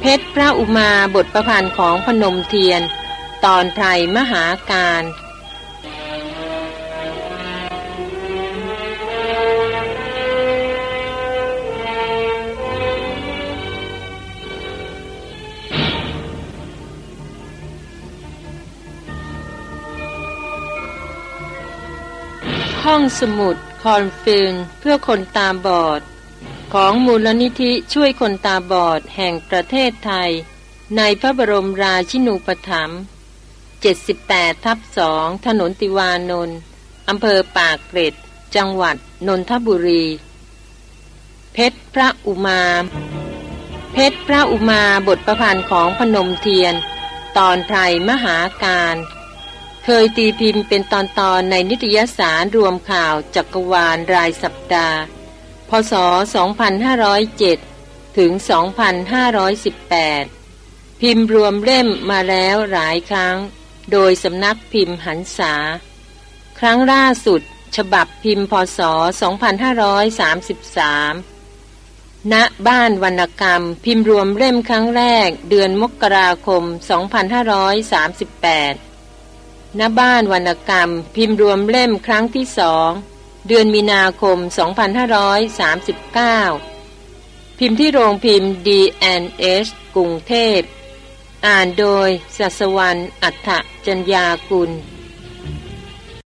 เพชรพระอุมาบทประพันธ์ของพนมเทียน ตอนไพรมหาการห้องสมุดคอลฟิลเพื่อคนตาบอด ของมูลนิธิช่วยคนตาบอดแห่งประเทศไทย ในพระบรมราชินูปถัมภ์78ทับสองถนนติวานนท์อำเภอปากเกร็ด จังหวัดนนทบุรี เพชรพระอุมา เพชรพระอุมาบทประพันธ์ของพนมเทียน ตอนไพรมหาการ เคยตีพิมพ์เป็นตอนตอนในนิตยสารรวมข่าวจักรวาลรายสัปดาห์ พศ 2507 ถึง 2518 พิมพ์รวมเล่มมาแล้วหลายครั้ง โดยสำนักพิมพ์หันษา ครั้งล่าสุด ฉบับพิมพ์พศ 2533 ณ บ้านวรรณกรรม พิมพ์รวมเล่มครั้งแรก เดือนมกราคม 2538 ณ บ้านวรรณกรรม พิมพ์รวมเล่มครั้งที่สอง เดือนมีนาคม 2539 พิมพ์ที่โรงพิมพ์ D&S กรุงเทพ อ่านโดยสัสวรรณอัฏฐจัญญากุล